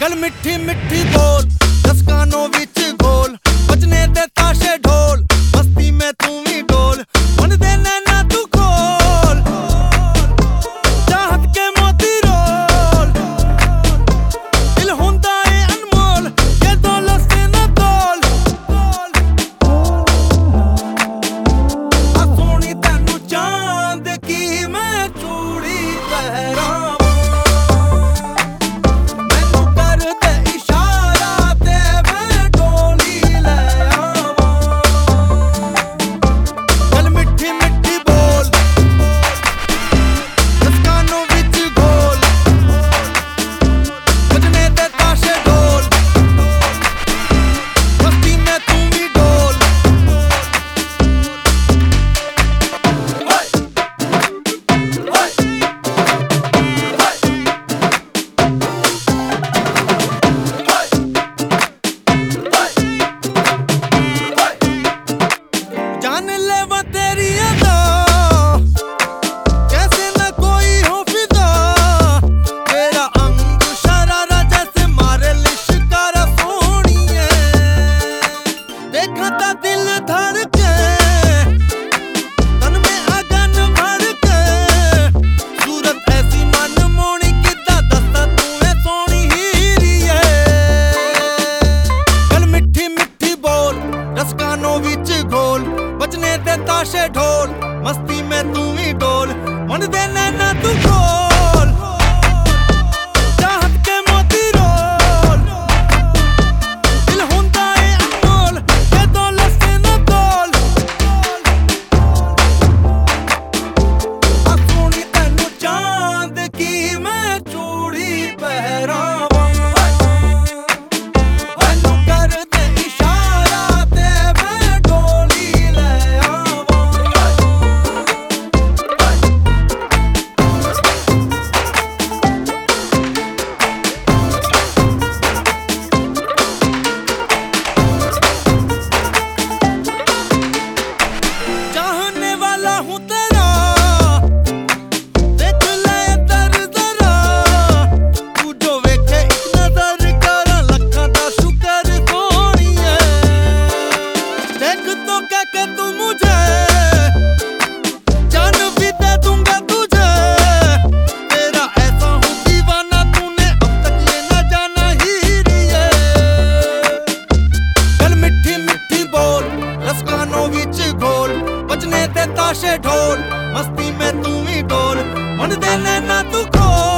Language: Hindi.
गल मिठी मिठी बोल right on. ਜਾਨ ਲੈਵਾਂ ਤੇਰੀ ਅਦਾ go. के तू मुझे। जान भी दे दूँगा तुझे। तेरा ऐसा हूँ दीवाना, तूने अब तक लेना जाना ही रिये कल मिठी मिठी बोल लस्कानों विच घोल बजने दे ताशे ढोल, मस्ती में तू ही डोल, मन देने तू खोल।